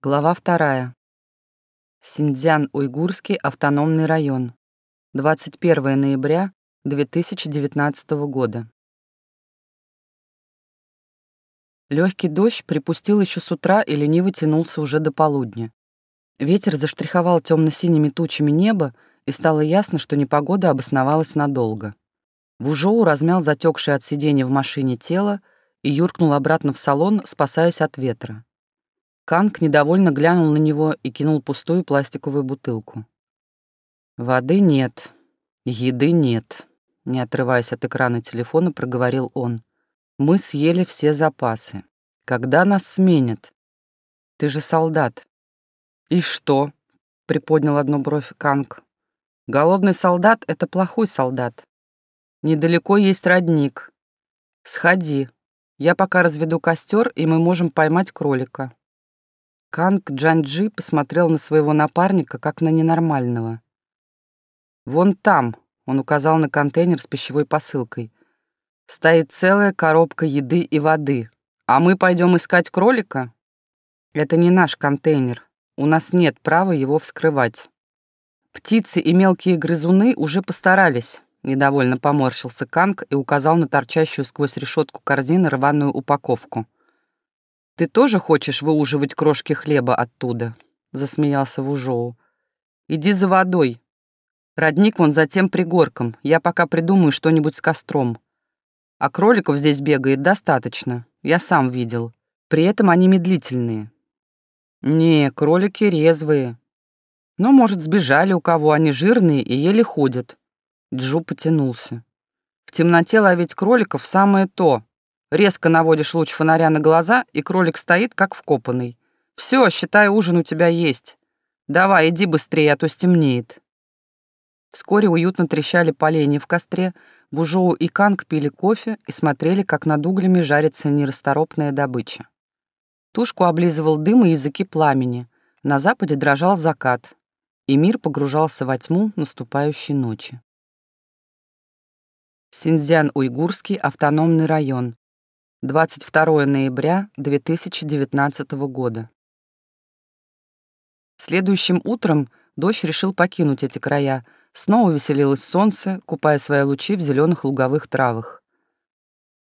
Глава вторая. Синьцзян-Уйгурский автономный район. 21 ноября 2019 года. Легкий дождь припустил еще с утра и лениво тянулся уже до полудня. Ветер заштриховал темно-синими тучами небо, и стало ясно, что непогода обосновалась надолго. Вужоу размял затекшее от сидения в машине тело и юркнул обратно в салон, спасаясь от ветра. Канг недовольно глянул на него и кинул пустую пластиковую бутылку. «Воды нет, еды нет», — не отрываясь от экрана телефона, проговорил он. «Мы съели все запасы. Когда нас сменят? Ты же солдат». «И что?» — приподнял одну бровь Канг. «Голодный солдат — это плохой солдат. Недалеко есть родник. Сходи. Я пока разведу костер, и мы можем поймать кролика». Канг Джанджи посмотрел на своего напарника, как на ненормального. «Вон там», — он указал на контейнер с пищевой посылкой, «стоит целая коробка еды и воды. А мы пойдем искать кролика?» «Это не наш контейнер. У нас нет права его вскрывать». «Птицы и мелкие грызуны уже постарались», — недовольно поморщился Канг и указал на торчащую сквозь решетку корзины рваную упаковку. «Ты тоже хочешь выуживать крошки хлеба оттуда?» — засмеялся Вужоу. «Иди за водой. Родник вон за тем пригорком. Я пока придумаю что-нибудь с костром. А кроликов здесь бегает достаточно. Я сам видел. При этом они медлительные». «Не, кролики резвые. Ну, может, сбежали у кого, они жирные и еле ходят». Джу потянулся. «В темноте ловить кроликов самое то. Резко наводишь луч фонаря на глаза, и кролик стоит, как вкопанный. Все, считай, ужин у тебя есть. Давай, иди быстрее, а то стемнеет. Вскоре уютно трещали поленья в костре, Бужоу и Канг пили кофе и смотрели, как над углями жарится нерасторопная добыча. Тушку облизывал дым и языки пламени. На западе дрожал закат, и мир погружался во тьму наступающей ночи. Синьцзян-Уйгурский автономный район. 22 ноября 2019 года. Следующим утром дождь решил покинуть эти края. Снова веселилось солнце, купая свои лучи в зеленых луговых травах.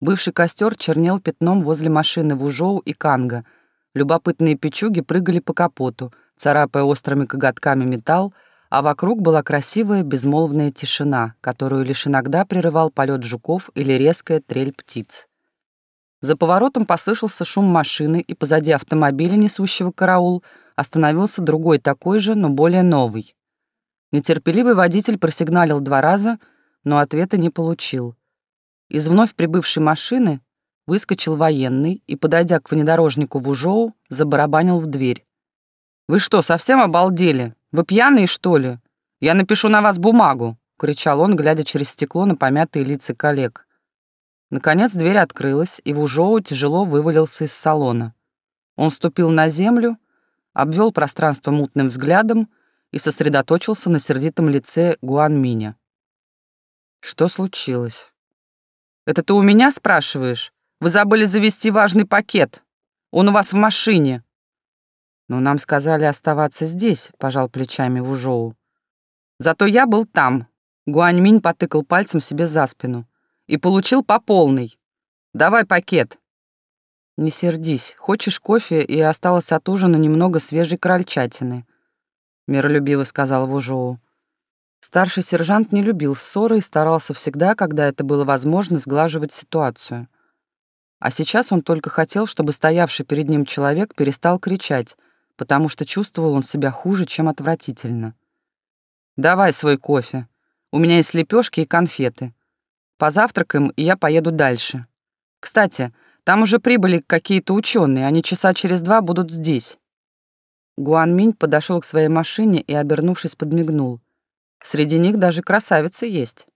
Бывший костер чернел пятном возле машины Вужоу и Канга. Любопытные печуги прыгали по капоту, царапая острыми коготками металл, а вокруг была красивая безмолвная тишина, которую лишь иногда прерывал полет жуков или резкая трель птиц. За поворотом послышался шум машины, и позади автомобиля, несущего караул, остановился другой такой же, но более новый. Нетерпеливый водитель просигналил два раза, но ответа не получил. Из вновь прибывшей машины выскочил военный и, подойдя к внедорожнику в Ужоу, забарабанил в дверь. «Вы что, совсем обалдели? Вы пьяные, что ли? Я напишу на вас бумагу!» — кричал он, глядя через стекло на помятые лица коллег. Наконец дверь открылась, и Вужоу тяжело вывалился из салона. Он ступил на землю, обвел пространство мутным взглядом и сосредоточился на сердитом лице Гуан Миня. «Что случилось?» «Это ты у меня спрашиваешь? Вы забыли завести важный пакет. Он у вас в машине». «Но нам сказали оставаться здесь», — пожал плечами Вужоу. «Зато я был там», — Гуаньминь потыкал пальцем себе за спину и получил по полной. Давай пакет». «Не сердись. Хочешь кофе, и осталось от ужина немного свежей крольчатины», — миролюбиво сказал Вужоу. Старший сержант не любил ссоры и старался всегда, когда это было возможно, сглаживать ситуацию. А сейчас он только хотел, чтобы стоявший перед ним человек перестал кричать, потому что чувствовал он себя хуже, чем отвратительно. «Давай свой кофе. У меня есть лепешки и конфеты. Позавтракаем, и я поеду дальше. Кстати, там уже прибыли какие-то ученые, они часа через два будут здесь». Гуан Минь подошел к своей машине и, обернувшись, подмигнул. «Среди них даже красавицы есть».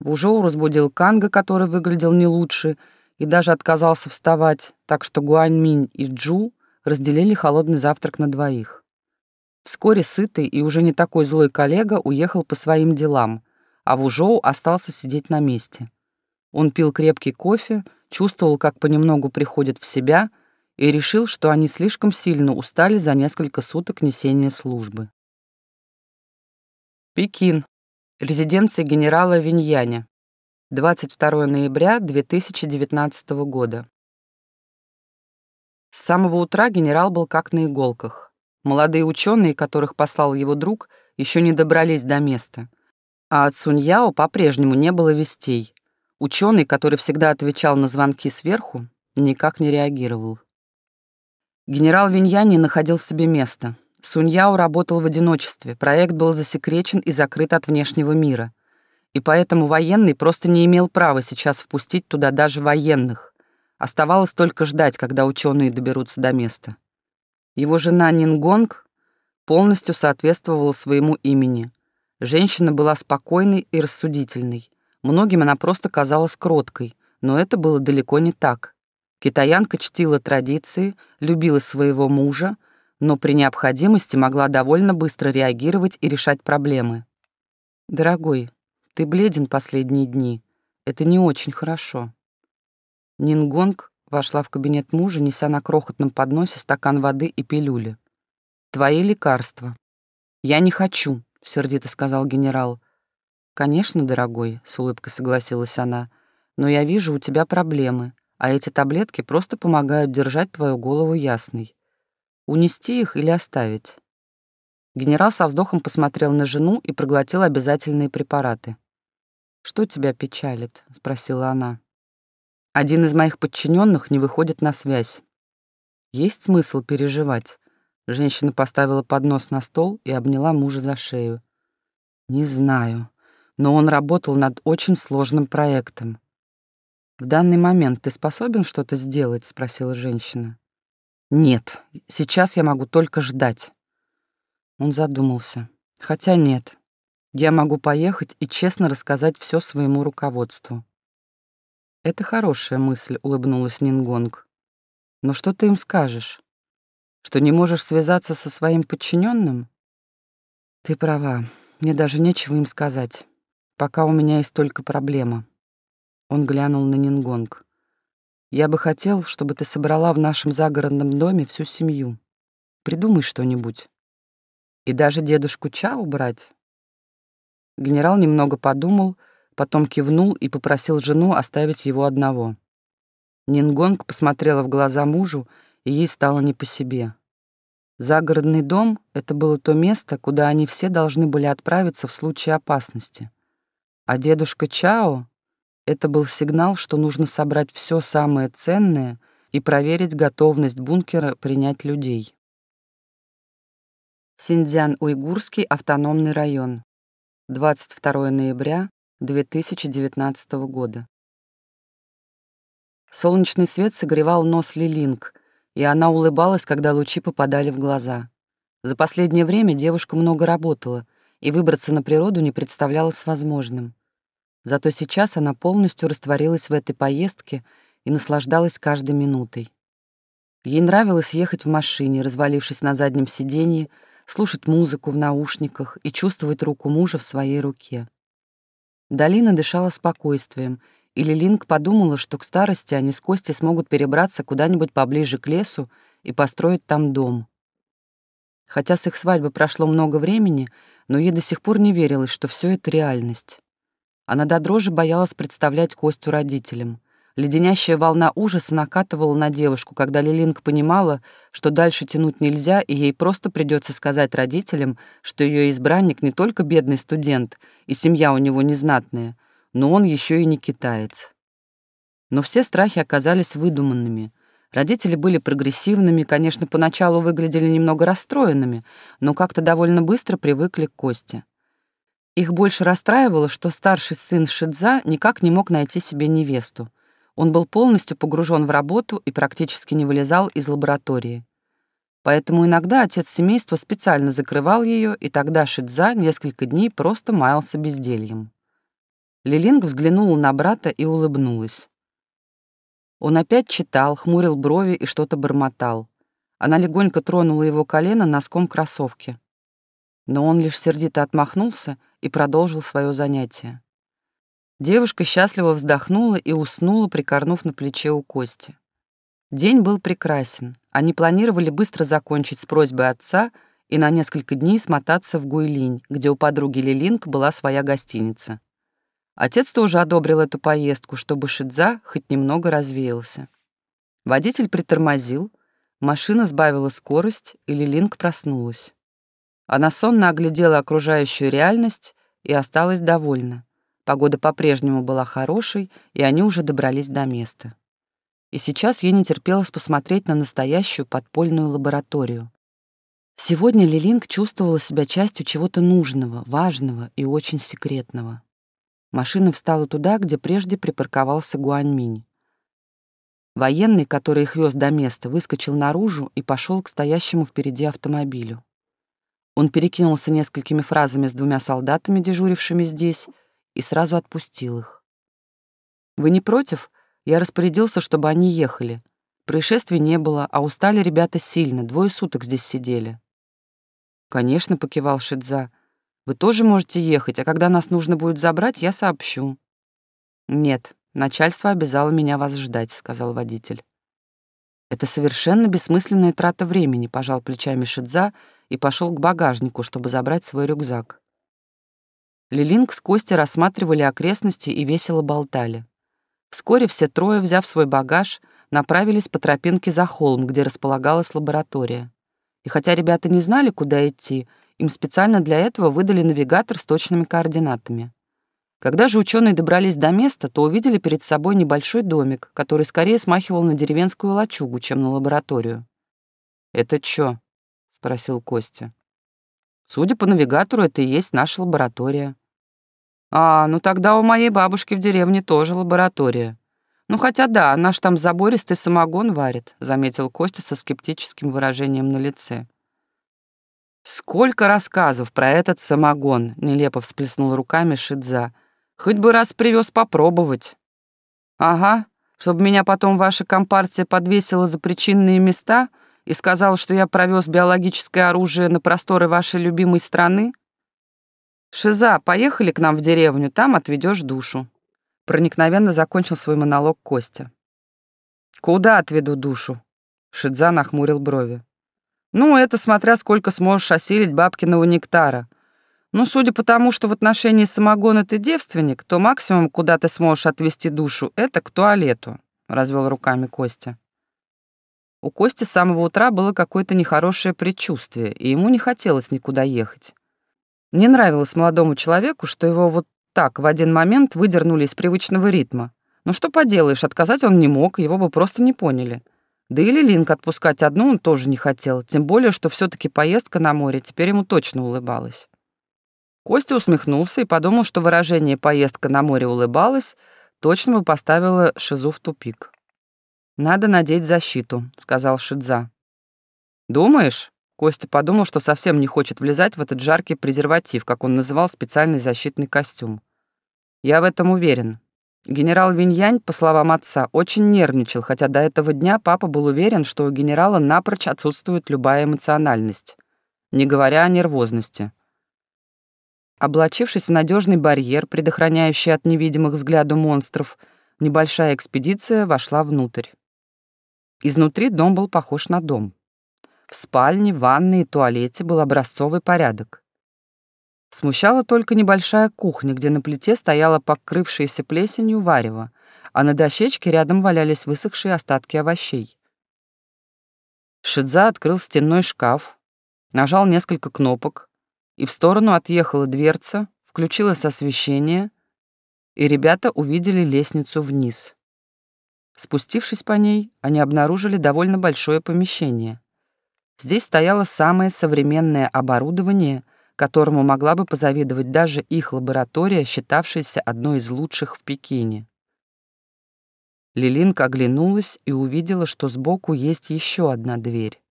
Вужоу разбудил Канга, который выглядел не лучше, и даже отказался вставать, так что Гуан Минь и Джу разделили холодный завтрак на двоих. Вскоре сытый и уже не такой злой коллега уехал по своим делам, а Вужоу остался сидеть на месте. Он пил крепкий кофе, чувствовал, как понемногу приходит в себя, и решил, что они слишком сильно устали за несколько суток несения службы. Пекин. Резиденция генерала Виньяня. 22 ноября 2019 года. С самого утра генерал был как на иголках. Молодые ученые, которых послал его друг, еще не добрались до места. А от Суньяо по-прежнему не было вестей. Ученый, который всегда отвечал на звонки сверху, никак не реагировал. Генерал Виньян не находил себе места. Суньяо работал в одиночестве, проект был засекречен и закрыт от внешнего мира. И поэтому военный просто не имел права сейчас впустить туда даже военных. Оставалось только ждать, когда ученые доберутся до места. Его жена Нингонг полностью соответствовала своему имени. Женщина была спокойной и рассудительной. Многим она просто казалась кроткой, но это было далеко не так. Китаянка чтила традиции, любила своего мужа, но при необходимости могла довольно быстро реагировать и решать проблемы. «Дорогой, ты бледен последние дни. Это не очень хорошо». Нингонг вошла в кабинет мужа, неся на крохотном подносе стакан воды и пилюли. «Твои лекарства». «Я не хочу», — сердито сказал генерал. «Конечно, дорогой», — с улыбкой согласилась она, «но я вижу, у тебя проблемы, а эти таблетки просто помогают держать твою голову ясной. Унести их или оставить?» Генерал со вздохом посмотрел на жену и проглотил обязательные препараты. «Что тебя печалит?» — спросила она. «Один из моих подчиненных не выходит на связь. Есть смысл переживать?» Женщина поставила поднос на стол и обняла мужа за шею. «Не знаю но он работал над очень сложным проектом. «В данный момент ты способен что-то сделать?» — спросила женщина. «Нет, сейчас я могу только ждать». Он задумался. «Хотя нет, я могу поехать и честно рассказать все своему руководству». «Это хорошая мысль», — улыбнулась Нингонг. «Но что ты им скажешь? Что не можешь связаться со своим подчиненным? «Ты права, мне даже нечего им сказать. Пока у меня есть только проблема. Он глянул на Нингонг. Я бы хотел, чтобы ты собрала в нашем загородном доме всю семью. Придумай что-нибудь. И даже дедушку Ча убрать. Генерал немного подумал, потом кивнул и попросил жену оставить его одного. Нингонг посмотрела в глаза мужу, и ей стало не по себе. Загородный дом — это было то место, куда они все должны были отправиться в случае опасности. А дедушка Чао — это был сигнал, что нужно собрать все самое ценное и проверить готовность бункера принять людей. Синьцзян-Уйгурский автономный район. 22 ноября 2019 года. Солнечный свет согревал нос Лилинг, и она улыбалась, когда лучи попадали в глаза. За последнее время девушка много работала, и выбраться на природу не представлялось возможным. Зато сейчас она полностью растворилась в этой поездке и наслаждалась каждой минутой. Ей нравилось ехать в машине, развалившись на заднем сиденье, слушать музыку в наушниках и чувствовать руку мужа в своей руке. Долина дышала спокойствием, и Лилинг подумала, что к старости они с Костей смогут перебраться куда-нибудь поближе к лесу и построить там дом. Хотя с их свадьбы прошло много времени, но ей до сих пор не верилось, что все это реальность. Она до дрожи боялась представлять Костю родителям. Леденящая волна ужаса накатывала на девушку, когда Лилинг понимала, что дальше тянуть нельзя, и ей просто придется сказать родителям, что ее избранник не только бедный студент, и семья у него незнатная, но он еще и не китаец. Но все страхи оказались выдуманными. Родители были прогрессивными, конечно, поначалу выглядели немного расстроенными, но как-то довольно быстро привыкли к Косте. Их больше расстраивало, что старший сын Шидза никак не мог найти себе невесту. Он был полностью погружен в работу и практически не вылезал из лаборатории. Поэтому иногда отец семейства специально закрывал ее, и тогда Шидза несколько дней просто маялся бездельем. Лилинг взглянула на брата и улыбнулась. Он опять читал, хмурил брови и что-то бормотал. Она легонько тронула его колено носком кроссовки. Но он лишь сердито отмахнулся и продолжил свое занятие. Девушка счастливо вздохнула и уснула, прикорнув на плече у Кости. День был прекрасен. Они планировали быстро закончить с просьбой отца и на несколько дней смотаться в Гуйлинь, где у подруги Лилинг была своя гостиница. Отец тоже одобрил эту поездку, чтобы Шидза хоть немного развеялся. Водитель притормозил, машина сбавила скорость, и Лилинг проснулась. Она сонно оглядела окружающую реальность и осталась довольна. Погода по-прежнему была хорошей, и они уже добрались до места. И сейчас ей не терпелось посмотреть на настоящую подпольную лабораторию. Сегодня Лилинг чувствовала себя частью чего-то нужного, важного и очень секретного. Машина встала туда, где прежде припарковался Гуаньминь. Военный, который их вез до места, выскочил наружу и пошел к стоящему впереди автомобилю. Он перекинулся несколькими фразами с двумя солдатами, дежурившими здесь, и сразу отпустил их. «Вы не против?» Я распорядился, чтобы они ехали. Происшествий не было, а устали ребята сильно, двое суток здесь сидели. «Конечно», — покивал Шидза. «Вы тоже можете ехать, а когда нас нужно будет забрать, я сообщу». «Нет, начальство обязало меня вас ждать», — сказал водитель. «Это совершенно бессмысленная трата времени», — пожал плечами Шидза и пошел к багажнику, чтобы забрать свой рюкзак. Лилинг с Костей рассматривали окрестности и весело болтали. Вскоре все трое, взяв свой багаж, направились по тропинке за холм, где располагалась лаборатория. И хотя ребята не знали, куда идти, им специально для этого выдали навигатор с точными координатами. Когда же ученые добрались до места, то увидели перед собой небольшой домик, который скорее смахивал на деревенскую лачугу, чем на лабораторию. «Это чё?» — спросил Костя. «Судя по навигатору, это и есть наша лаборатория. А, ну тогда у моей бабушки в деревне тоже лаборатория. Ну хотя да, наш там забористый самогон варит, заметил Костя со скептическим выражением на лице. Сколько рассказов про этот самогон, нелепо всплеснул руками Шидза. Хоть бы раз привез попробовать. Ага, чтобы меня потом ваша компартия подвесила за причинные места и сказала, что я провез биологическое оружие на просторы вашей любимой страны? «Шиза, поехали к нам в деревню, там отведешь душу». Проникновенно закончил свой монолог Костя. «Куда отведу душу?» Шидза нахмурил брови. «Ну, это смотря сколько сможешь осилить бабкиного нектара. Но судя по тому, что в отношении самогона ты девственник, то максимум, куда ты сможешь отвести душу, это к туалету», — развел руками Костя. У Кости с самого утра было какое-то нехорошее предчувствие, и ему не хотелось никуда ехать. Не нравилось молодому человеку, что его вот так в один момент выдернули из привычного ритма. Но что поделаешь, отказать он не мог, его бы просто не поняли. Да и Лилинк отпускать одну он тоже не хотел, тем более, что все таки поездка на море теперь ему точно улыбалась. Костя усмехнулся и подумал, что выражение «поездка на море улыбалась» точно бы поставило Шизу в тупик. «Надо надеть защиту», — сказал Шидза. «Думаешь?» Костя подумал, что совсем не хочет влезать в этот жаркий презерватив, как он называл специальный защитный костюм. Я в этом уверен. Генерал Виньянь, по словам отца, очень нервничал, хотя до этого дня папа был уверен, что у генерала напрочь отсутствует любая эмоциональность, не говоря о нервозности. Облачившись в надежный барьер, предохраняющий от невидимых взгляду монстров, небольшая экспедиция вошла внутрь. Изнутри дом был похож на дом. В спальне, ванной и туалете был образцовый порядок. Смущала только небольшая кухня, где на плите стояла покрывшаяся плесенью варево, а на дощечке рядом валялись высохшие остатки овощей. Шидза открыл стенной шкаф, нажал несколько кнопок, и в сторону отъехала дверца, включилось освещение, и ребята увидели лестницу вниз. Спустившись по ней, они обнаружили довольно большое помещение. Здесь стояло самое современное оборудование, которому могла бы позавидовать даже их лаборатория, считавшаяся одной из лучших в Пекине. Лилинка оглянулась и увидела, что сбоку есть еще одна дверь.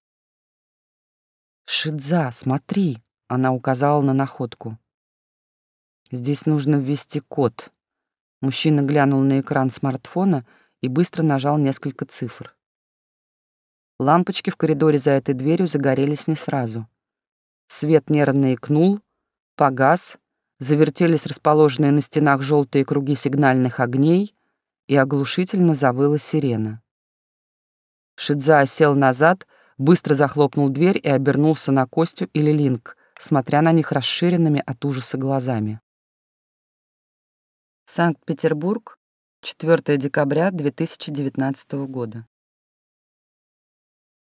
«Шидза, смотри!» — она указала на находку. «Здесь нужно ввести код». Мужчина глянул на экран смартфона и быстро нажал несколько цифр. Лампочки в коридоре за этой дверью загорелись не сразу. Свет нервно икнул, погас, завертелись расположенные на стенах желтые круги сигнальных огней, и оглушительно завыла сирена. Шидза сел назад, быстро захлопнул дверь и обернулся на Костю или Линк, смотря на них расширенными от ужаса глазами. Санкт-Петербург, 4 декабря 2019 года.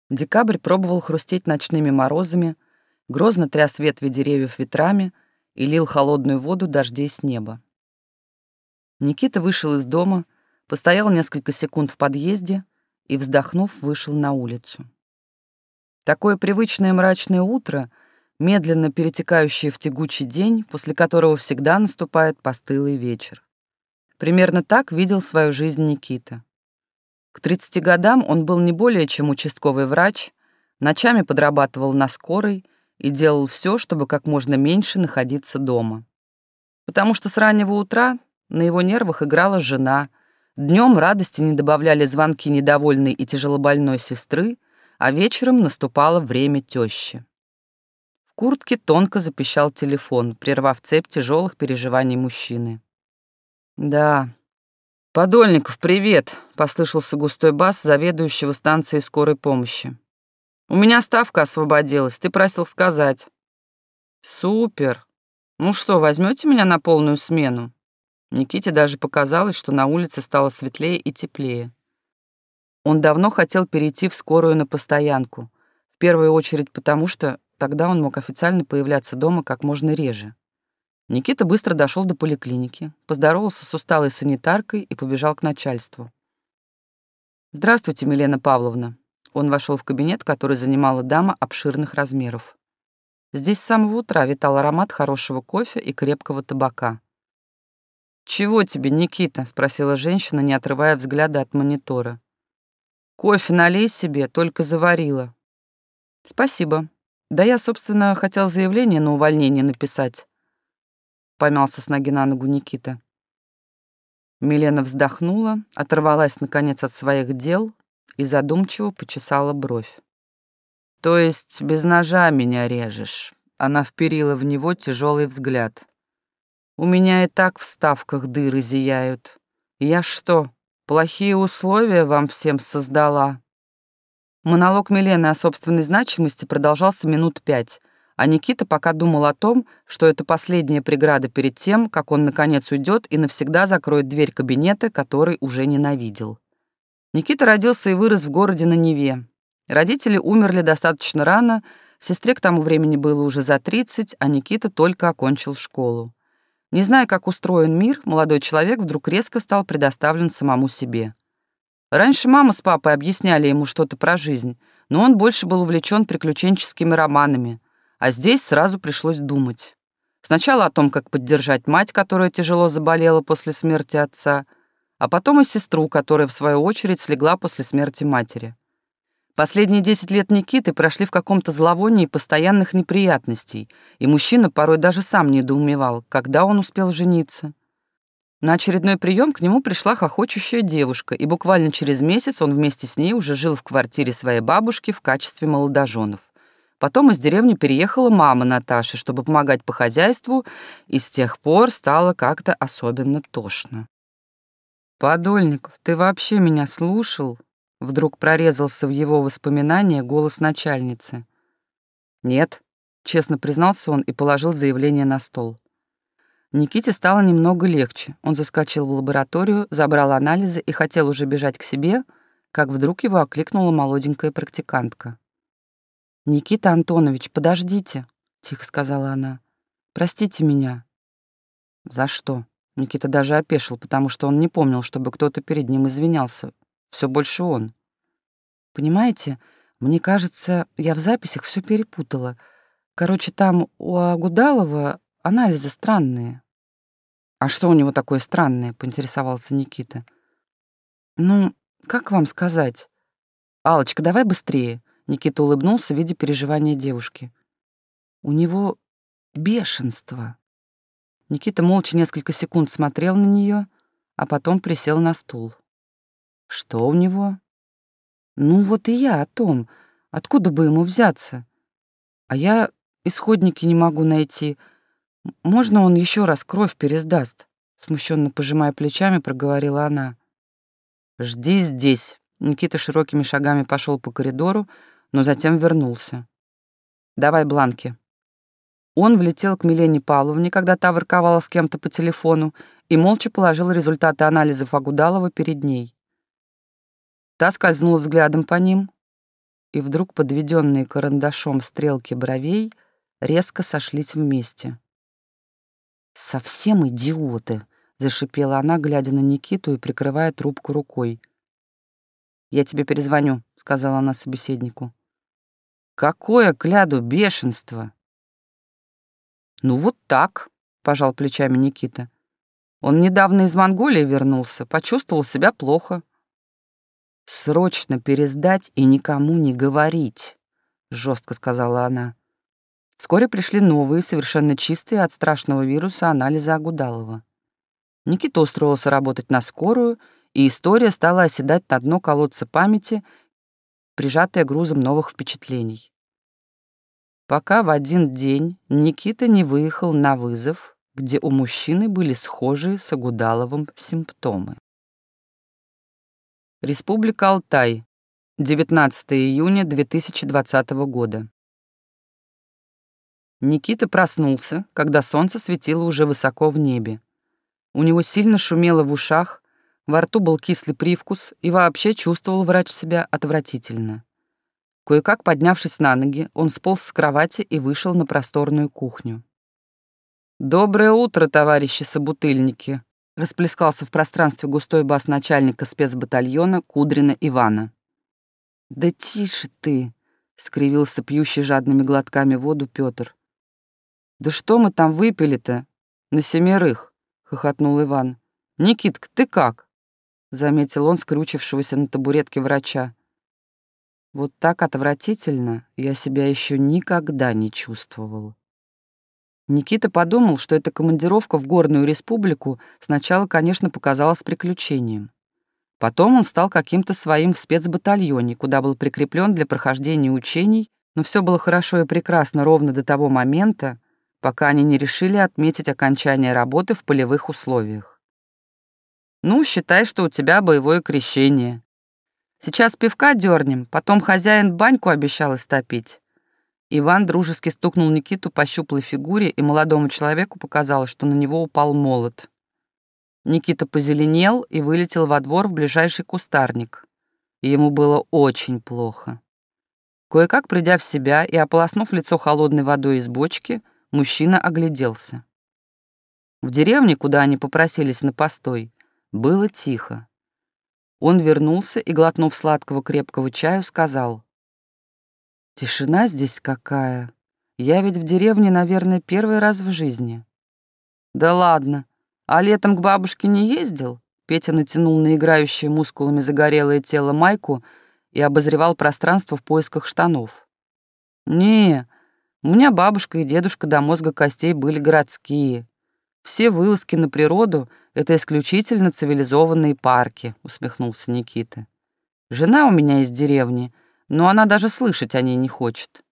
Декабрь пробовал хрустеть ночными морозами, грозно тряс ветви деревьев ветрами и лил холодную воду дождей с неба. Никита вышел из дома, постоял несколько секунд в подъезде и, вздохнув, вышел на улицу. Такое привычное мрачное утро, медленно перетекающее в тягучий день, после которого всегда наступает постылый вечер. Примерно так видел свою жизнь Никита. К 30 годам он был не более чем участковый врач, ночами подрабатывал на скорой и делал все, чтобы как можно меньше находиться дома. Потому что с раннего утра на его нервах играла жена — Днем радости не добавляли звонки недовольной и тяжелобольной сестры, а вечером наступало время тещи. В куртке тонко запищал телефон, прервав цепь тяжелых переживаний мужчины. «Да. Подольников, привет!» — послышался густой бас заведующего станцией скорой помощи. «У меня ставка освободилась, ты просил сказать». «Супер! Ну что, возьмете меня на полную смену?» Никите даже показалось, что на улице стало светлее и теплее. Он давно хотел перейти в скорую на постоянку, в первую очередь потому, что тогда он мог официально появляться дома как можно реже. Никита быстро дошел до поликлиники, поздоровался с усталой санитаркой и побежал к начальству. «Здравствуйте, Милена Павловна». Он вошел в кабинет, который занимала дама обширных размеров. Здесь с самого утра витал аромат хорошего кофе и крепкого табака. «Чего тебе, Никита?» — спросила женщина, не отрывая взгляда от монитора. «Кофе налей себе, только заварила». «Спасибо. Да я, собственно, хотел заявление на увольнение написать». Помялся с ноги на ногу Никита. Милена вздохнула, оторвалась, наконец, от своих дел и задумчиво почесала бровь. «То есть без ножа меня режешь?» Она вперила в него тяжелый взгляд. У меня и так в ставках дыры зияют. Я что, плохие условия вам всем создала?» Монолог Милены о собственной значимости продолжался минут пять, а Никита пока думал о том, что это последняя преграда перед тем, как он наконец уйдет и навсегда закроет дверь кабинета, который уже ненавидел. Никита родился и вырос в городе на Неве. Родители умерли достаточно рано, сестре к тому времени было уже за 30, а Никита только окончил школу. Не зная, как устроен мир, молодой человек вдруг резко стал предоставлен самому себе. Раньше мама с папой объясняли ему что-то про жизнь, но он больше был увлечен приключенческими романами, а здесь сразу пришлось думать. Сначала о том, как поддержать мать, которая тяжело заболела после смерти отца, а потом и сестру, которая, в свою очередь, слегла после смерти матери. Последние десять лет Никиты прошли в каком-то зловонии постоянных неприятностей, и мужчина порой даже сам недоумевал, когда он успел жениться. На очередной прием к нему пришла хохочущая девушка, и буквально через месяц он вместе с ней уже жил в квартире своей бабушки в качестве молодоженов. Потом из деревни переехала мама Наташи, чтобы помогать по хозяйству, и с тех пор стало как-то особенно тошно. «Подольников, ты вообще меня слушал?» Вдруг прорезался в его воспоминания голос начальницы. «Нет», — честно признался он и положил заявление на стол. Никите стало немного легче. Он заскочил в лабораторию, забрал анализы и хотел уже бежать к себе, как вдруг его окликнула молоденькая практикантка. «Никита Антонович, подождите», — тихо сказала она. «Простите меня». «За что?» Никита даже опешил, потому что он не помнил, чтобы кто-то перед ним извинялся все больше он. Понимаете, мне кажется, я в записях все перепутала. Короче, там у Агудалова анализы странные. А что у него такое странное, поинтересовался Никита. Ну, как вам сказать? Алочка, давай быстрее. Никита улыбнулся, видя переживания девушки. У него бешенство. Никита молча несколько секунд смотрел на нее, а потом присел на стул. Что у него? Ну вот и я о том, откуда бы ему взяться. А я исходники не могу найти. Можно он еще раз кровь пересдаст? Смущенно пожимая плечами, проговорила она. Жди здесь, Никита широкими шагами пошел по коридору, но затем вернулся. «Давай бланки». Он влетел к Милене Павловне, когда та ворковала с кем-то по телефону, и молча положил результаты анализов Агудалова перед ней. Та скользнула взглядом по ним, и вдруг подведенные карандашом стрелки бровей резко сошлись вместе. «Совсем идиоты!» — зашипела она, глядя на Никиту и прикрывая трубку рукой. «Я тебе перезвоню», — сказала она собеседнику. «Какое, кляду, бешенство!» «Ну вот так», — пожал плечами Никита. «Он недавно из Монголии вернулся, почувствовал себя плохо». «Срочно пересдать и никому не говорить», — жестко сказала она. Вскоре пришли новые, совершенно чистые от страшного вируса анализы Агудалова. Никита устроился работать на скорую, и история стала оседать на дно колодца памяти, прижатая грузом новых впечатлений. Пока в один день Никита не выехал на вызов, где у мужчины были схожие с Агудаловым симптомы. Республика Алтай, 19 июня 2020 года. Никита проснулся, когда солнце светило уже высоко в небе. У него сильно шумело в ушах, во рту был кислый привкус, и вообще чувствовал врач себя отвратительно. Кое-как поднявшись на ноги, он сполз с кровати и вышел на просторную кухню. «Доброе утро, товарищи собутыльники!» расплескался в пространстве густой бас начальника спецбатальона Кудрина Ивана. «Да тише ты!» — скривился пьющий жадными глотками воду Пётр. «Да что мы там выпили-то? На семерых!» — хохотнул Иван. «Никитка, ты как?» — заметил он скрючившегося на табуретке врача. Вот так отвратительно я себя еще никогда не чувствовал. Никита подумал, что эта командировка в Горную Республику сначала, конечно, показалась приключением. Потом он стал каким-то своим в спецбатальоне, куда был прикреплен для прохождения учений, но все было хорошо и прекрасно ровно до того момента, пока они не решили отметить окончание работы в полевых условиях. «Ну, считай, что у тебя боевое крещение. Сейчас пивка дернем, потом хозяин баньку обещал истопить». Иван дружески стукнул Никиту по щуплой фигуре, и молодому человеку показалось, что на него упал молот. Никита позеленел и вылетел во двор в ближайший кустарник. И ему было очень плохо. Кое-как придя в себя и ополоснув лицо холодной водой из бочки, мужчина огляделся. В деревне, куда они попросились на постой, было тихо. Он вернулся и, глотнув сладкого крепкого чаю, сказал. «Тишина здесь какая. Я ведь в деревне, наверное, первый раз в жизни». «Да ладно. А летом к бабушке не ездил?» Петя натянул на играющее мускулами загорелое тело майку и обозревал пространство в поисках штанов. «Не, у меня бабушка и дедушка до мозга костей были городские. Все вылазки на природу — это исключительно цивилизованные парки», — усмехнулся Никита. «Жена у меня из деревни, но она даже слышать о ней не хочет».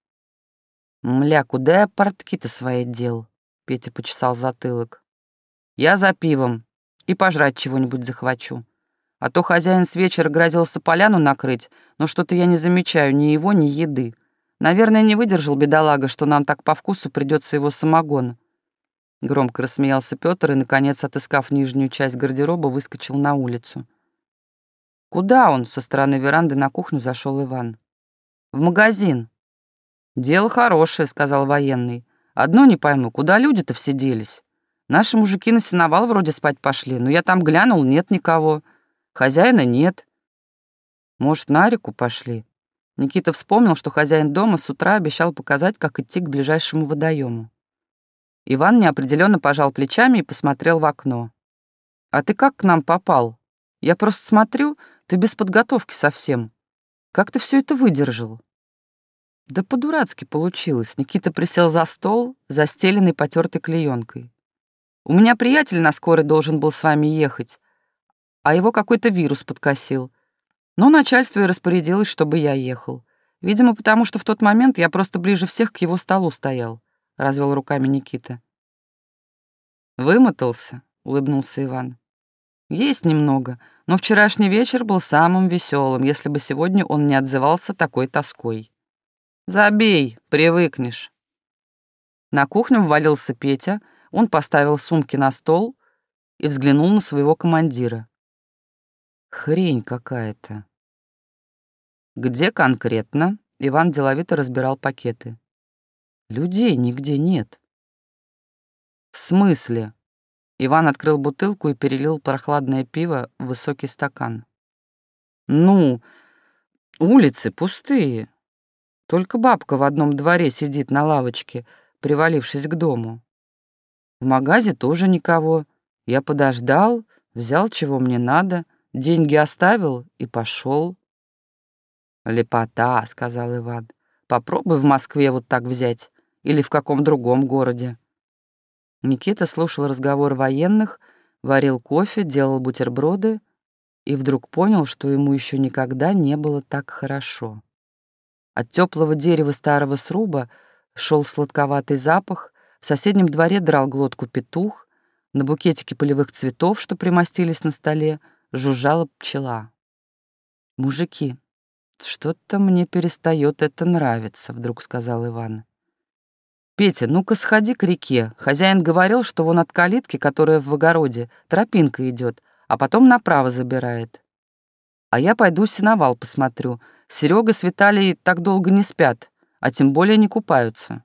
«Мля, куда я портки-то свои дел?» — Петя почесал затылок. «Я за пивом и пожрать чего-нибудь захвачу. А то хозяин с вечера грозился поляну накрыть, но что-то я не замечаю ни его, ни еды. Наверное, не выдержал бедолага, что нам так по вкусу придется его самогон. Громко рассмеялся Петр и, наконец, отыскав нижнюю часть гардероба, выскочил на улицу. «Куда он?» — со стороны веранды на кухню зашел Иван. «В магазин». «Дело хорошее», — сказал военный. «Одно не пойму, куда люди-то все делись? Наши мужики на сеновал вроде спать пошли, но я там глянул, нет никого. Хозяина нет. Может, на реку пошли?» Никита вспомнил, что хозяин дома с утра обещал показать, как идти к ближайшему водоему. Иван неопределенно пожал плечами и посмотрел в окно. «А ты как к нам попал? Я просто смотрю, ты без подготовки совсем. Как ты все это выдержал?» Да по-дурацки получилось. Никита присел за стол, застеленный потертой клеенкой. «У меня приятель на скорой должен был с вами ехать, а его какой-то вирус подкосил. Но начальство и распорядилось, чтобы я ехал. Видимо, потому что в тот момент я просто ближе всех к его столу стоял», — развел руками Никита. «Вымотался», — улыбнулся Иван. Есть немного, но вчерашний вечер был самым веселым, если бы сегодня он не отзывался такой тоской. Забей, привыкнешь. На кухню ввалился Петя, он поставил сумки на стол и взглянул на своего командира. Хрень какая-то. Где конкретно? Иван деловито разбирал пакеты. Людей нигде нет. В смысле? Иван открыл бутылку и перелил прохладное пиво в высокий стакан. Ну, улицы пустые. Только бабка в одном дворе сидит на лавочке, привалившись к дому. В магазе тоже никого. Я подождал, взял, чего мне надо, деньги оставил и пошел. «Лепота», — сказал Иван. «Попробуй в Москве вот так взять или в каком другом городе». Никита слушал разговор военных, варил кофе, делал бутерброды и вдруг понял, что ему еще никогда не было так хорошо. От теплого дерева старого сруба шел сладковатый запах, в соседнем дворе драл глотку петух, на букетике полевых цветов, что примостились на столе, жужжала пчела. «Мужики, что-то мне перестает это нравиться», — вдруг сказал Иван. «Петя, ну-ка сходи к реке. Хозяин говорил, что вон от калитки, которая в огороде, тропинка идет, а потом направо забирает. А я пойду сеновал посмотрю. Серега с Виталией так долго не спят, а тем более не купаются».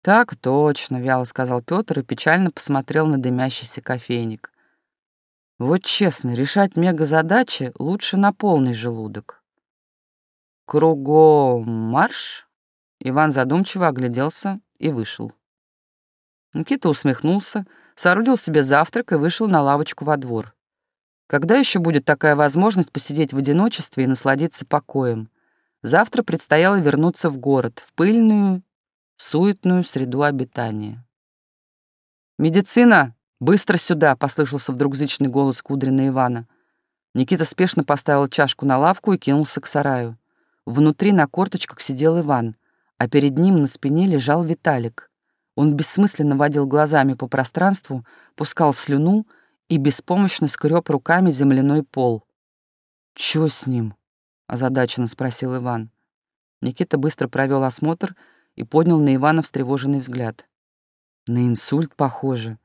«Так точно», — вяло сказал Петр и печально посмотрел на дымящийся кофейник. «Вот честно, решать мегазадачи лучше на полный желудок». «Кругом марш!» Иван задумчиво огляделся и вышел. Никита усмехнулся, соорудил себе завтрак и вышел на лавочку во двор. Когда еще будет такая возможность посидеть в одиночестве и насладиться покоем? Завтра предстояло вернуться в город, в пыльную, суетную среду обитания. «Медицина! Быстро сюда!» — послышался вдруг зычный голос Кудрина Ивана. Никита спешно поставил чашку на лавку и кинулся к сараю. Внутри на корточках сидел Иван — а перед ним на спине лежал Виталик. Он бессмысленно водил глазами по пространству, пускал слюну и беспомощно скреб руками земляной пол. «Чё с ним?» — озадаченно спросил Иван. Никита быстро провел осмотр и поднял на Ивана встревоженный взгляд. «На инсульт похоже.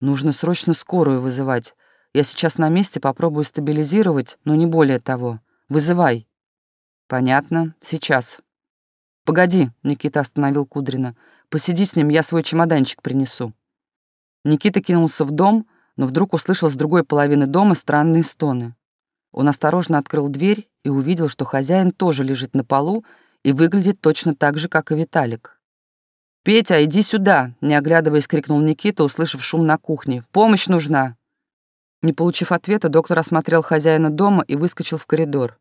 Нужно срочно скорую вызывать. Я сейчас на месте попробую стабилизировать, но не более того. Вызывай». «Понятно. Сейчас», «Погоди», — Никита остановил Кудрина. «Посиди с ним, я свой чемоданчик принесу». Никита кинулся в дом, но вдруг услышал с другой половины дома странные стоны. Он осторожно открыл дверь и увидел, что хозяин тоже лежит на полу и выглядит точно так же, как и Виталик. «Петя, иди сюда!» — не оглядываясь, крикнул Никита, услышав шум на кухне. «Помощь нужна!» Не получив ответа, доктор осмотрел хозяина дома и выскочил в коридор.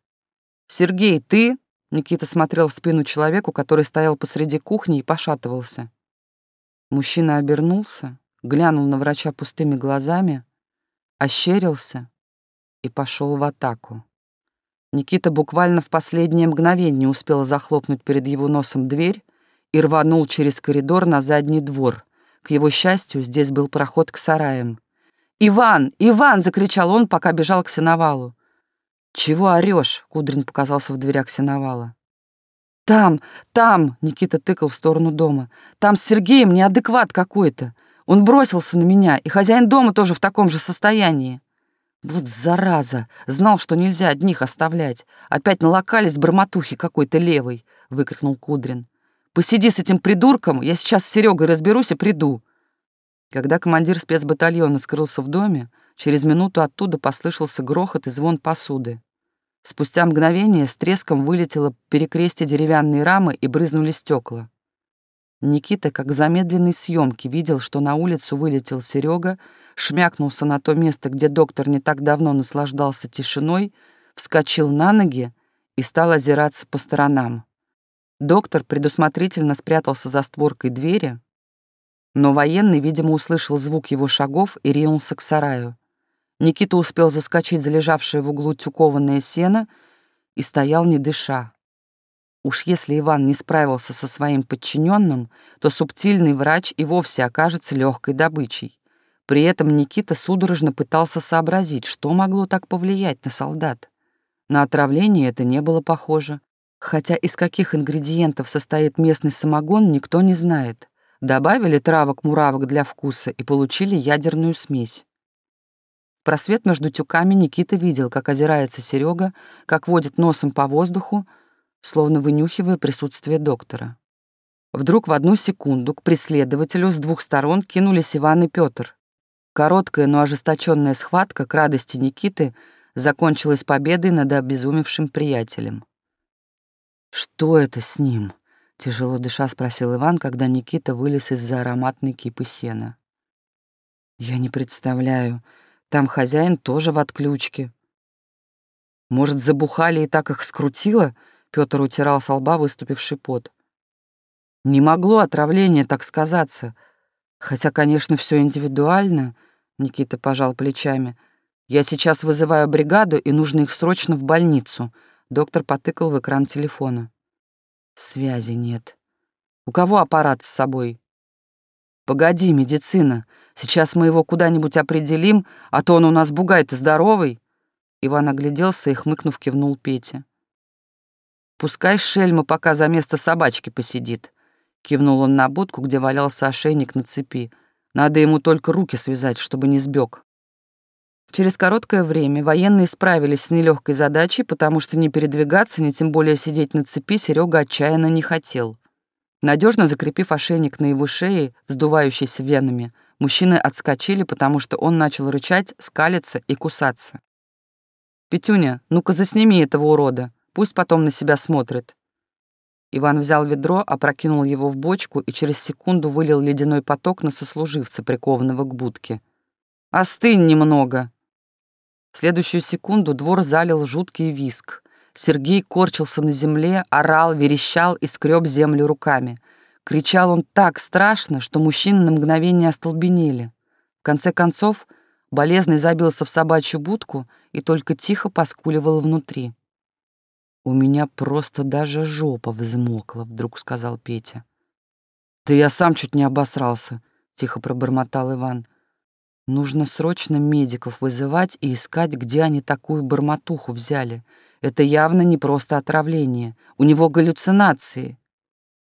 «Сергей, ты?» Никита смотрел в спину человеку, который стоял посреди кухни и пошатывался. Мужчина обернулся, глянул на врача пустыми глазами, ощерился и пошел в атаку. Никита буквально в последнее мгновение успел захлопнуть перед его носом дверь и рванул через коридор на задний двор. К его счастью, здесь был проход к сараям. «Иван! Иван!» — закричал он, пока бежал к сеновалу. «Чего орёшь?» — Кудрин показался в дверях сеновала. «Там, там!» — Никита тыкал в сторону дома. «Там с Сергеем неадекват какой-то. Он бросился на меня, и хозяин дома тоже в таком же состоянии». «Вот зараза! Знал, что нельзя одних оставлять. Опять налокались бормотухи какой-то левой!» — выкрикнул Кудрин. «Посиди с этим придурком, я сейчас с Серегой разберусь и приду». Когда командир спецбатальона скрылся в доме, Через минуту оттуда послышался грохот и звон посуды. Спустя мгновение с треском вылетело перекрестие деревянной рамы и брызнули стекла. Никита, как в замедленной съемке, видел, что на улицу вылетел Серега, шмякнулся на то место, где доктор не так давно наслаждался тишиной, вскочил на ноги и стал озираться по сторонам. Доктор предусмотрительно спрятался за створкой двери, но военный, видимо, услышал звук его шагов и ринулся к сараю. Никита успел заскочить за лежавшее в углу тюкованное сено и стоял, не дыша. Уж если Иван не справился со своим подчиненным, то субтильный врач и вовсе окажется легкой добычей. При этом Никита судорожно пытался сообразить, что могло так повлиять на солдат. На отравление это не было похоже. Хотя из каких ингредиентов состоит местный самогон, никто не знает. Добавили травок-муравок для вкуса и получили ядерную смесь. Просвет между тюками Никита видел, как озирается Серега, как водит носом по воздуху, словно вынюхивая присутствие доктора. Вдруг в одну секунду к преследователю с двух сторон кинулись Иван и Петр. Короткая, но ожесточенная схватка к радости Никиты закончилась победой над обезумевшим приятелем. «Что это с ним?» — тяжело дыша спросил Иван, когда Никита вылез из-за ароматной кипы сена. «Я не представляю. Там хозяин тоже в отключке. Может, забухали и так их скрутило?» — Пётр утирал с лба выступивший пот. «Не могло отравление так сказаться. Хотя, конечно, все индивидуально», — Никита пожал плечами. «Я сейчас вызываю бригаду, и нужно их срочно в больницу». Доктор потыкал в экран телефона. Связи нет. У кого аппарат с собой? Погоди, медицина. Сейчас мы его куда-нибудь определим, а то он у нас бугай-то здоровый. Иван огляделся и, хмыкнув, кивнул Пете. Пускай шельма пока за место собачки посидит. Кивнул он на будку, где валялся ошейник на цепи. Надо ему только руки связать, чтобы не сбег. Через короткое время военные справились с нелегкой задачей, потому что ни передвигаться, ни тем более сидеть на цепи Серега отчаянно не хотел. Надежно закрепив ошейник на его шее, вздувающейся венами, мужчины отскочили, потому что он начал рычать, скалиться и кусаться. «Петюня, ну-ка засними этого урода, пусть потом на себя смотрит». Иван взял ведро, опрокинул его в бочку и через секунду вылил ледяной поток на сослуживца, прикованного к будке. «Остынь немного», в следующую секунду двор залил жуткий виск. Сергей корчился на земле, орал, верещал и скреб землю руками. Кричал он так страшно, что мужчины на мгновение остолбенели. В конце концов, болезный забился в собачью будку и только тихо поскуливал внутри. «У меня просто даже жопа взмокла», — вдруг сказал Петя. «Да я сам чуть не обосрался», — тихо пробормотал Иван. Нужно срочно медиков вызывать и искать, где они такую бормотуху взяли. Это явно не просто отравление. У него галлюцинации.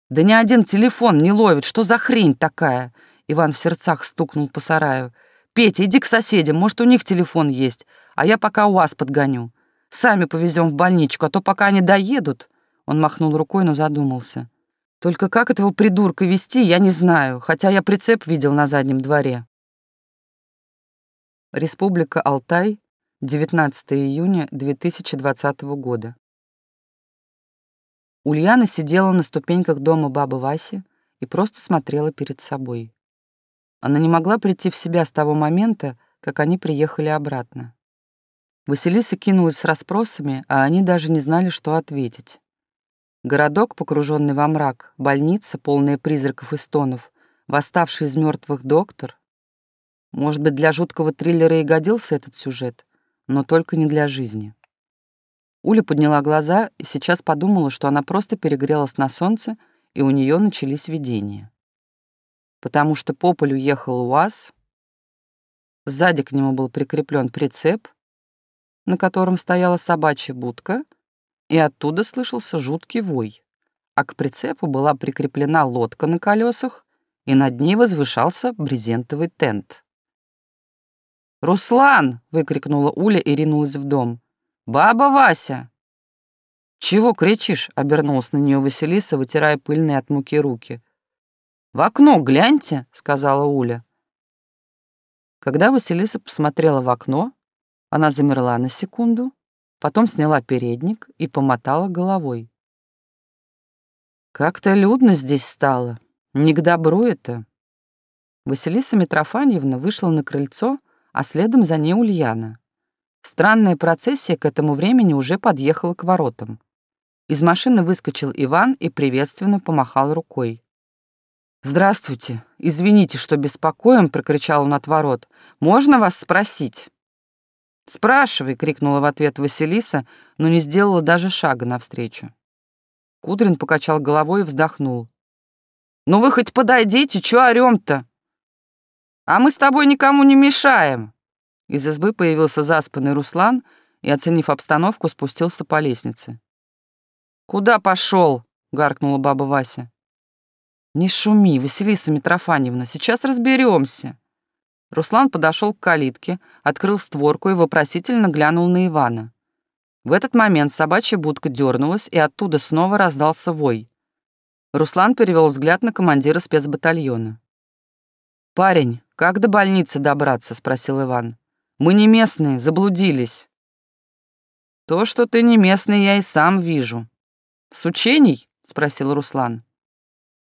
Да ни один телефон не ловит. Что за хрень такая? Иван в сердцах стукнул по сараю. Петя, иди к соседям, может, у них телефон есть, а я пока у вас подгоню. Сами повезем в больничку, а то пока они доедут. Он махнул рукой, но задумался. Только как этого придурка вести, я не знаю, хотя я прицеп видел на заднем дворе. Республика Алтай, 19 июня 2020 года. Ульяна сидела на ступеньках дома бабы Васи и просто смотрела перед собой. Она не могла прийти в себя с того момента, как они приехали обратно. Василиса кинулась с расспросами, а они даже не знали, что ответить. Городок, погруженный во мрак, больница, полная призраков и стонов, восставший из мертвых доктор, может быть, для жуткого триллера и годился этот сюжет, но только не для жизни. Уля подняла глаза и сейчас подумала, что она просто перегрелась на солнце, и у нее начались видения. Потому что по полю ехал УАЗ, сзади к нему был прикреплен прицеп, на котором стояла собачья будка, и оттуда слышался жуткий вой, а к прицепу была прикреплена лодка на колесах, и над ней возвышался брезентовый тент. «Руслан!» — выкрикнула Уля и ринулась в дом. «Баба Вася!» «Чего кричишь?» — обернулась на нее Василиса, вытирая пыльные от муки руки. «В окно гляньте!» — сказала Уля. Когда Василиса посмотрела в окно, она замерла на секунду, потом сняла передник и помотала головой. «Как-то людно здесь стало. Не к добру это». Василиса Митрофаньевна вышла на крыльцо а следом за ней Ульяна. Странная процессия к этому времени уже подъехала к воротам. Из машины выскочил Иван и приветственно помахал рукой. «Здравствуйте. Извините, что беспокоим», — прокричал он от ворот. «Можно вас спросить?» «Спрашивай», — крикнула в ответ Василиса, но не сделала даже шага навстречу. Кудрин покачал головой и вздохнул. «Ну вы хоть подойдите, чё орём-то?» А мы с тобой никому не мешаем!» Из избы появился заспанный Руслан и, оценив обстановку, спустился по лестнице. «Куда пошел? гаркнула баба Вася. «Не шуми, Василиса Митрофаневна, сейчас разберемся. Руслан подошел к калитке, открыл створку и вопросительно глянул на Ивана. В этот момент собачья будка дернулась, и оттуда снова раздался вой. Руслан перевел взгляд на командира спецбатальона. «Парень, как до больницы добраться?» — спросил Иван. «Мы не местные, заблудились». «То, что ты не местный, я и сам вижу». «С учений?» — спросил Руслан.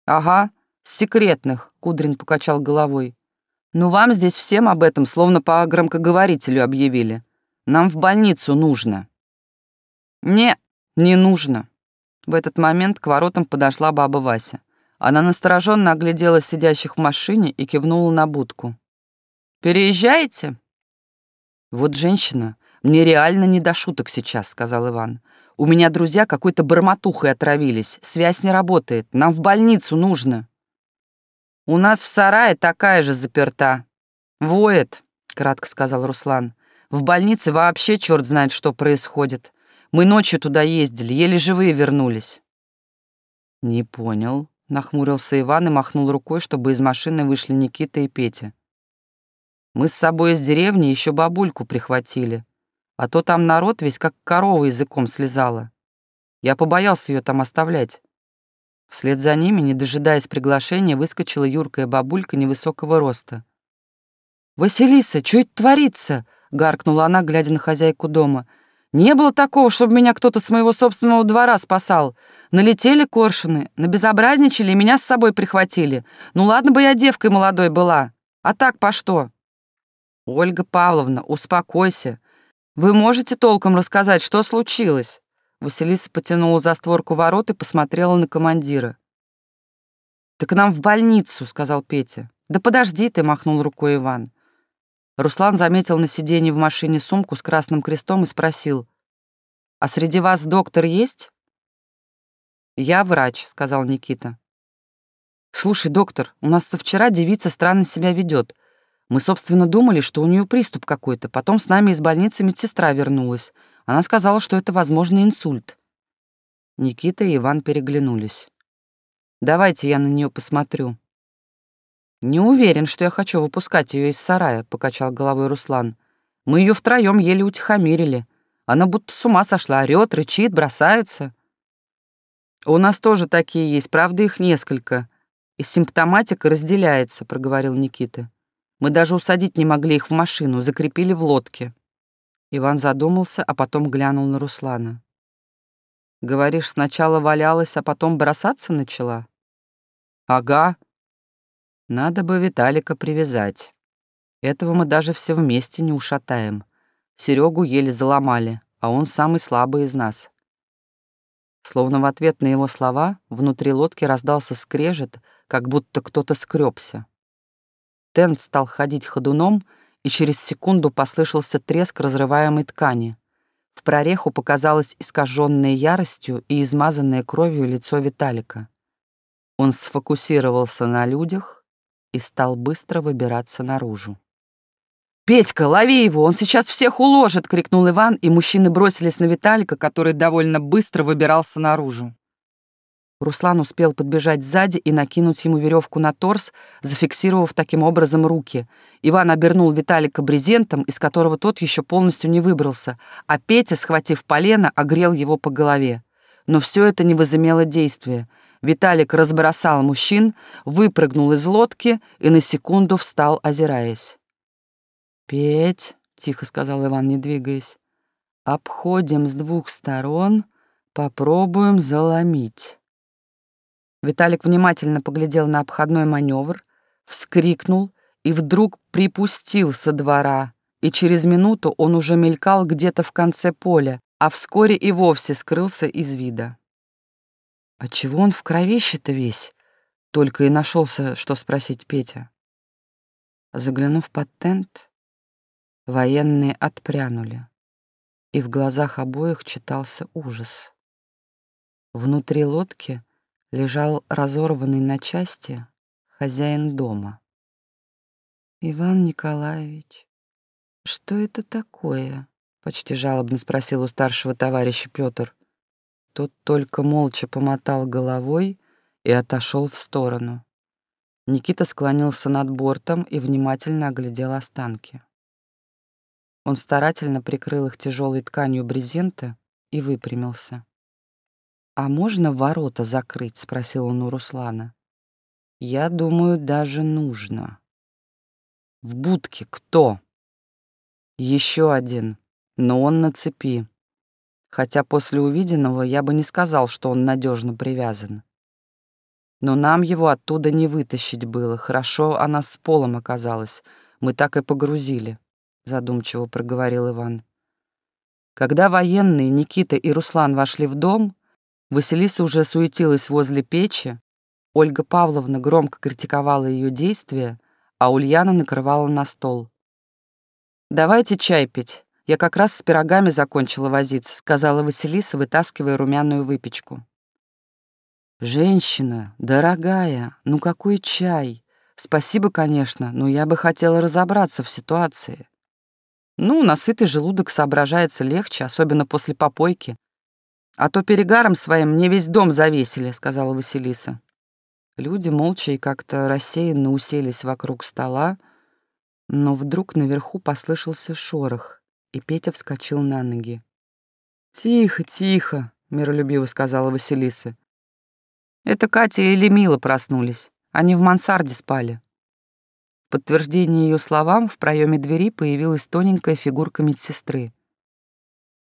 «Ага, с секретных», — Кудрин покачал головой. «Ну вам здесь всем об этом словно по громкоговорителю объявили. Нам в больницу нужно». «Не, не нужно». В этот момент к воротам подошла баба Вася. Она настороженно оглядела сидящих в машине и кивнула на будку. «Переезжаете?» «Вот женщина, мне реально не до шуток сейчас», — сказал Иван. «У меня друзья какой-то бормотухой отравились, связь не работает, нам в больницу нужно». «У нас в сарае такая же заперта. Воет», — кратко сказал Руслан. «В больнице вообще черт знает, что происходит. Мы ночью туда ездили, еле живые вернулись». «Не понял», — нахмурился Иван и махнул рукой, чтобы из машины вышли Никита и Петя. «Мы с собой из деревни еще бабульку прихватили, а то там народ весь как корова языком слезала. Я побоялся ее там оставлять. Вслед за ними, не дожидаясь приглашения, выскочила юркая бабулька невысокого роста. «Василиса, что это творится?» — гаркнула она, глядя на хозяйку дома. «Не было такого, чтобы меня кто-то с моего собственного двора спасал. Налетели коршуны, набезобразничали и меня с собой прихватили. Ну ладно бы я девкой молодой была. А так по что?» «Ольга Павловна, успокойся. Вы можете толком рассказать, что случилось?» Василиса потянула за створку ворот и посмотрела на командира. «Так нам в больницу», — сказал Петя. «Да подожди ты», — махнул рукой Иван. Руслан заметил на сиденье в машине сумку с красным крестом и спросил. «А среди вас доктор есть?» «Я врач», — сказал Никита. «Слушай, доктор, у нас-то вчера девица странно себя ведет. Мы, собственно, думали, что у нее приступ какой-то. Потом с нами из больницы медсестра вернулась. Она сказала, что это, возможно, инсульт. Никита и Иван переглянулись. «Давайте я на нее посмотрю». «Не уверен, что я хочу выпускать ее из сарая», — покачал головой Руслан. «Мы ее втроем еле утихомирили. Она будто с ума сошла, орёт, рычит, бросается». «У нас тоже такие есть, правда, их несколько. И симптоматика разделяется», — проговорил Никита. «Мы даже усадить не могли их в машину, закрепили в лодке». Иван задумался, а потом глянул на Руслана. «Говоришь, сначала валялась, а потом бросаться начала?» «Ага. Надо бы Виталика привязать. Этого мы даже все вместе не ушатаем. Серегу еле заломали, а он самый слабый из нас». Словно в ответ на его слова внутри лодки раздался скрежет, как будто кто-то скрёбся. Тент стал ходить ходуном, и через секунду послышался треск разрываемой ткани. В прореху показалось искаженное яростью и измазанное кровью лицо Виталика. Он сфокусировался на людях и стал быстро выбираться наружу. «Петька, лови его, он сейчас всех уложит!» — крикнул Иван, и мужчины бросились на Виталика, который довольно быстро выбирался наружу. Руслан успел подбежать сзади и накинуть ему веревку на торс, зафиксировав таким образом руки. Иван обернул Виталика брезентом, из которого тот еще полностью не выбрался, а Петя, схватив полено, огрел его по голове. Но все это не возымело действия. Виталик разбросал мужчин, выпрыгнул из лодки и на секунду встал, озираясь. «Петь», — тихо сказал Иван, не двигаясь, — «обходим с двух сторон, попробуем заломить». Виталик внимательно поглядел на обходной маневр, вскрикнул и вдруг припустил со двора, и через минуту он уже мелькал где-то в конце поля, а вскоре и вовсе скрылся из вида. «А чего он в кровище-то весь?» — только и нашелся, что спросить Петя. Заглянув под тент, военные отпрянули, и в глазах обоих читался ужас. Внутри лодки — лежал разорванный на части хозяин дома. Иван Николаевич, что это такое? Почти жалобно спросил у старшего товарища Петр. Тот только молча помотал головой и отошел в сторону. Никита склонился над бортом и внимательно оглядел останки. Он старательно прикрыл их тяжелой тканью брезента и выпрямился. «А можно ворота закрыть?» — спросил он у Руслана. «Я думаю, даже нужно». «В будке кто?» «Еще один, но он на цепи. Хотя после увиденного я бы не сказал, что он надежно привязан. Но нам его оттуда не вытащить было. Хорошо она с полом оказалась. Мы так и погрузили», — задумчиво проговорил Иван. Когда военные Никита и Руслан вошли в дом, Василиса уже суетилась возле печи, Ольга Павловна громко критиковала ее действия, а Ульяна накрывала на стол. «Давайте чай пить. Я как раз с пирогами закончила возиться», — сказала Василиса, вытаскивая румяную выпечку. «Женщина, дорогая, ну какой чай? Спасибо, конечно, но я бы хотела разобраться в ситуации. Ну, насытый желудок соображается легче, особенно после попойки. А то перегаром своим мне весь дом завесили, сказала Василиса. Люди молча и как-то рассеянно уселись вокруг стола, но вдруг наверху послышался шорох, и Петя вскочил на ноги. «Тихо, тихо», — миролюбиво сказала Василиса. Это Катя или Мила проснулись. Они в мансарде спали. В подтверждение ее словам в проеме двери появилась тоненькая фигурка медсестры.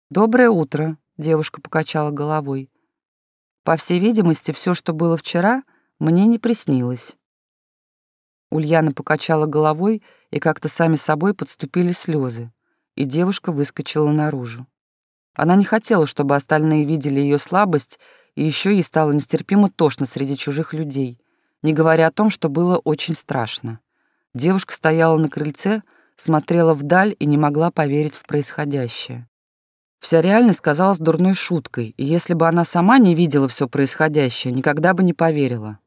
«Доброе утро», — девушка покачала головой. «По всей видимости, все, что было вчера, мне не приснилось». Ульяна покачала головой, и как-то сами собой подступили слезы, и девушка выскочила наружу. Она не хотела, чтобы остальные видели ее слабость и еще ей стало нестерпимо тошно среди чужих людей, не говоря о том, что было очень страшно. Девушка стояла на крыльце, смотрела вдаль и не могла поверить в происходящее. Вся реальность казалась дурной шуткой, и если бы она сама не видела все происходящее, никогда бы не поверила.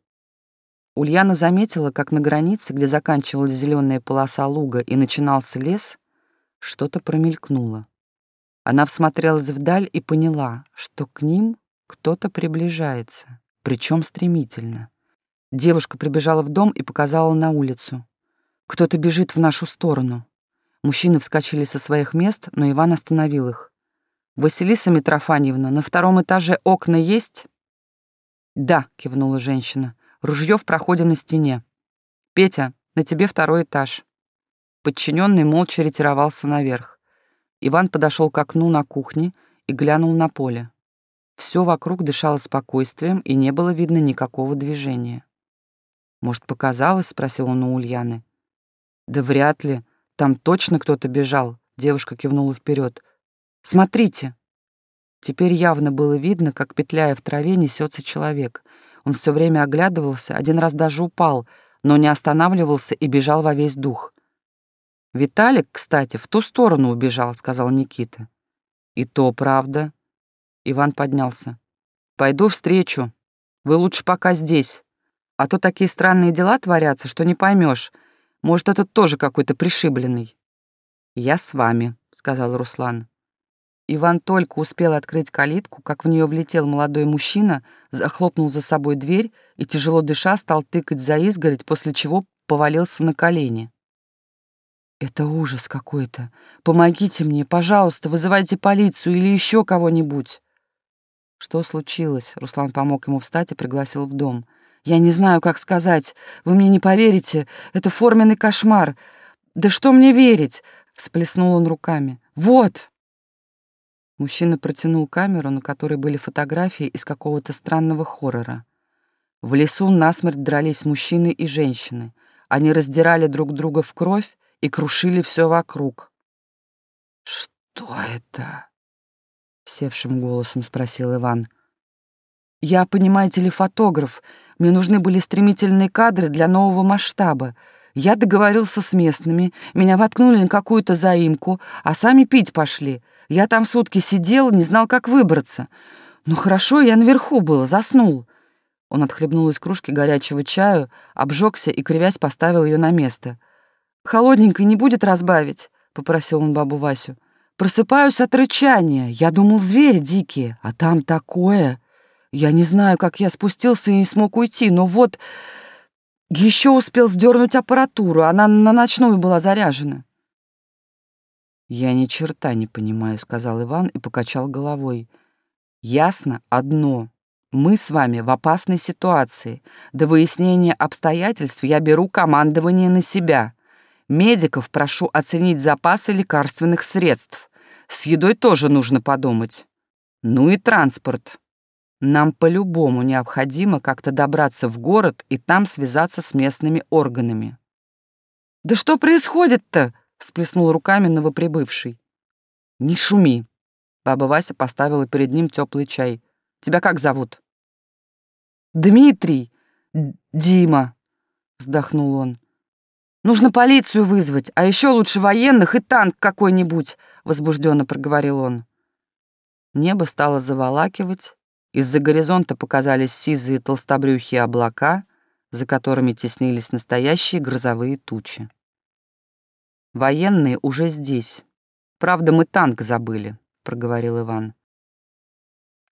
Ульяна заметила, как на границе, где заканчивалась зеленая полоса луга и начинался лес, что-то промелькнуло. Она всмотрелась вдаль и поняла, что к ним кто-то приближается, причем стремительно. Девушка прибежала в дом и показала на улицу. Кто-то бежит в нашу сторону. Мужчины вскочили со своих мест, но Иван остановил их. «Василиса Митрофаньевна, на втором этаже окна есть?» «Да», — кивнула женщина. «Ружье в проходе на стене. Петя, на тебе второй этаж». Подчиненный молча ретировался наверх. Иван подошел к окну на кухне и глянул на поле. Все вокруг дышало спокойствием, и не было видно никакого движения. «Может, показалось?» — спросил он у Ульяны. «Да вряд ли. Там точно кто-то бежал», — девушка кивнула вперед. «Смотрите!» Теперь явно было видно, как, петляя в траве, несется человек. Он все время оглядывался, один раз даже упал, но не останавливался и бежал во весь дух. «Виталик, кстати, в ту сторону убежал», — сказал Никита. «И то правда», Иван поднялся. «Пойду встречу. Вы лучше пока здесь. А то такие странные дела творятся, что не поймешь. Может, этот тоже какой-то пришибленный». «Я с вами», — сказал Руслан. Иван только успел открыть калитку, как в нее влетел молодой мужчина, захлопнул за собой дверь и, тяжело дыша, стал тыкать за изгородь, после чего повалился на колени. «Это ужас какой-то. Помогите мне, пожалуйста, вызывайте полицию или еще кого-нибудь». «Что случилось?» Руслан помог ему встать и пригласил в дом. «Я не знаю, как сказать. Вы мне не поверите. Это форменный кошмар. Да что мне верить?» Всплеснул он руками. «Вот!» Мужчина протянул камеру, на которой были фотографии из какого-то странного хоррора. В лесу насмерть дрались мужчины и женщины. Они раздирали друг друга в кровь и крушили все вокруг. «Что это?» — севшим голосом спросил Иван. «Я, понимаете ли, фотограф. Мне нужны были стремительные кадры для нового масштаба. Я договорился с местными, меня воткнули на какую-то заимку, а сами пить пошли. Я там сутки сидел, не знал, как выбраться. Ну хорошо, я наверху был, заснул». Он отхлебнул из кружки горячего чаю, обжегся и, кривясь, поставил ее на место. холодненькой не будет разбавить?» — попросил он бабу Васю. «Просыпаюсь от рычания. Я думал, звери дикие, а там такое. Я не знаю, как я спустился и не смог уйти, но вот еще успел сдернуть аппаратуру, она на ночную была заряжена». «Я ни черта не понимаю», — сказал Иван и покачал головой. «Ясно одно. Мы с вами в опасной ситуации. До выяснения обстоятельств я беру командование на себя. Медиков прошу оценить запасы лекарственных средств. С едой тоже нужно подумать. Ну и транспорт. Нам по-любому необходимо как-то добраться в город и там связаться с местными органами. «Да что происходит-то?» — всплеснул руками новоприбывший. «Не шуми!» — баба Вася поставила перед ним теплый чай. «Тебя как зовут?» «Дмитрий! Дима!» — вздохнул он. «Нужно полицию вызвать, а еще лучше военных и танк какой-нибудь», — возбужденно проговорил он. Небо стало заволакивать, из-за горизонта показались сизые толстобрюхие облака, за которыми теснились настоящие грозовые тучи. «Военные уже здесь. Правда, мы танк забыли», — проговорил Иван.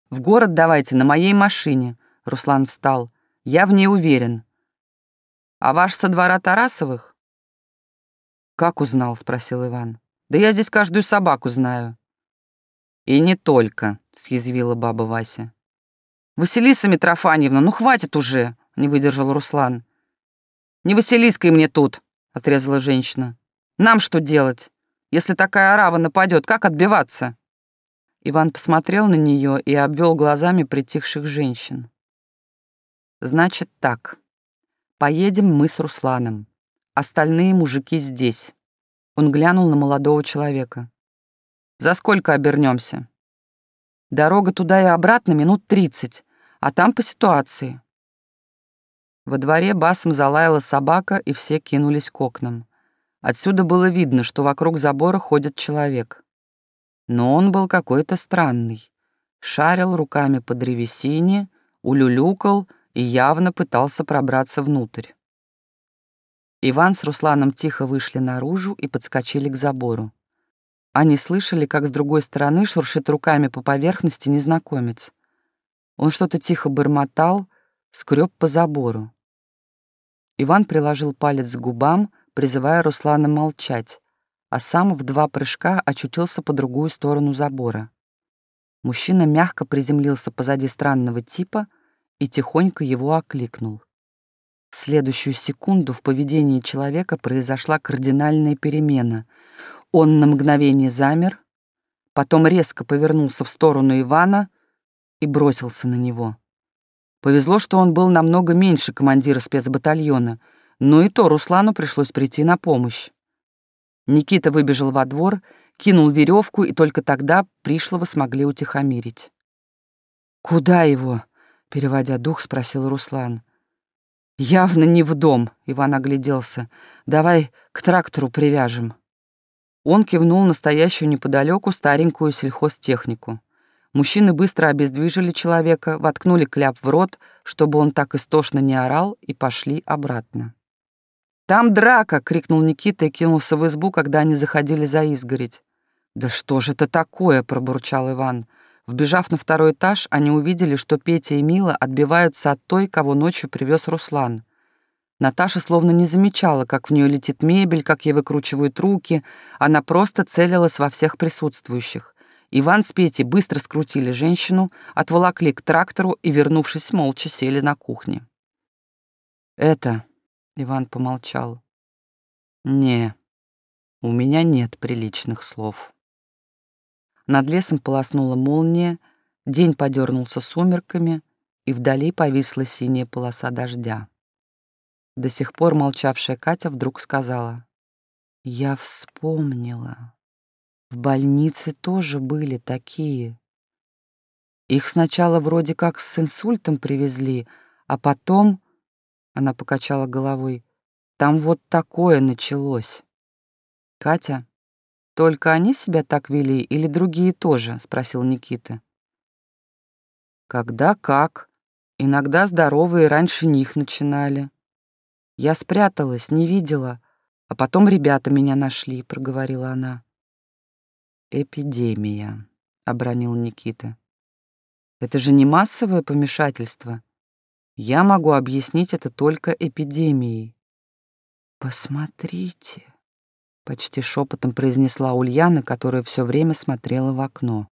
«В город давайте на моей машине», Руслан встал. «Я в ней уверен». «А ваш со двора Тарасовых?» «Как узнал?» — спросил Иван. «Да я здесь каждую собаку знаю». «И не только», — съязвила баба Вася. «Василиса Митрофаньевна, ну хватит уже!» — не выдержал Руслан. «Не Василиской мне тут!» — отрезала женщина. «Нам что делать? Если такая арава нападет, как отбиваться?» Иван посмотрел на нее и обвел глазами притихших женщин. Значит так. Поедем мы с Русланом. Остальные мужики здесь. Он глянул на молодого человека. За сколько обернемся? Дорога туда и обратно минут тридцать, а там по ситуации. Во дворе басом залаяла собака, и все кинулись к окнам. Отсюда было видно, что вокруг забора ходит человек. Но он был какой-то странный. Шарил руками по древесине, улюлюкал — и явно пытался пробраться внутрь. Иван с Русланом тихо вышли наружу и подскочили к забору. Они слышали, как с другой стороны шуршит руками по поверхности незнакомец. Он что-то тихо бормотал, скреб по забору. Иван приложил палец к губам, призывая Руслана молчать, а сам в два прыжка очутился по другую сторону забора. Мужчина мягко приземлился позади странного типа — и тихонько его окликнул. В следующую секунду в поведении человека произошла кардинальная перемена. Он на мгновение замер, потом резко повернулся в сторону Ивана и бросился на него. Повезло, что он был намного меньше командира спецбатальона, но и то Руслану пришлось прийти на помощь. Никита выбежал во двор, кинул веревку, и только тогда пришлого смогли утихомирить. «Куда его?» Переводя дух, спросил Руслан. «Явно не в дом», — Иван огляделся. «Давай к трактору привяжем». Он кивнул настоящую неподалеку старенькую сельхозтехнику. Мужчины быстро обездвижили человека, воткнули кляп в рот, чтобы он так истошно не орал, и пошли обратно. «Там драка!» — крикнул Никита и кинулся в избу, когда они заходили за изгородь. «Да что же это такое?» — пробурчал Иван. Вбежав на второй этаж, они увидели, что Петя и Мила отбиваются от той, кого ночью привез Руслан. Наташа словно не замечала, как в нее летит мебель, как ей выкручивают руки. Она просто целилась во всех присутствующих. Иван с Петей быстро скрутили женщину, отволокли к трактору и, вернувшись, молча сели на кухне. «Это...» — Иван помолчал. «Не, у меня нет приличных слов». Над лесом полоснула молния, день подернулся сумерками, и вдали повисла синяя полоса дождя. До сих пор молчавшая Катя вдруг сказала. «Я вспомнила. В больнице тоже были такие. Их сначала вроде как с инсультом привезли, а потом...» Она покачала головой. «Там вот такое началось». «Катя, «Только они себя так вели или другие тоже?» — спросил Никита. «Когда как. Иногда здоровые раньше них начинали. Я спряталась, не видела, А потом ребята меня нашли, проговорила она. Эпидемия, обронил Никита. Это же не массовое помешательство. Я могу объяснить это только эпидемией. Посмотрите, почти шепотом произнесла Ульяна, которая все время смотрела в окно.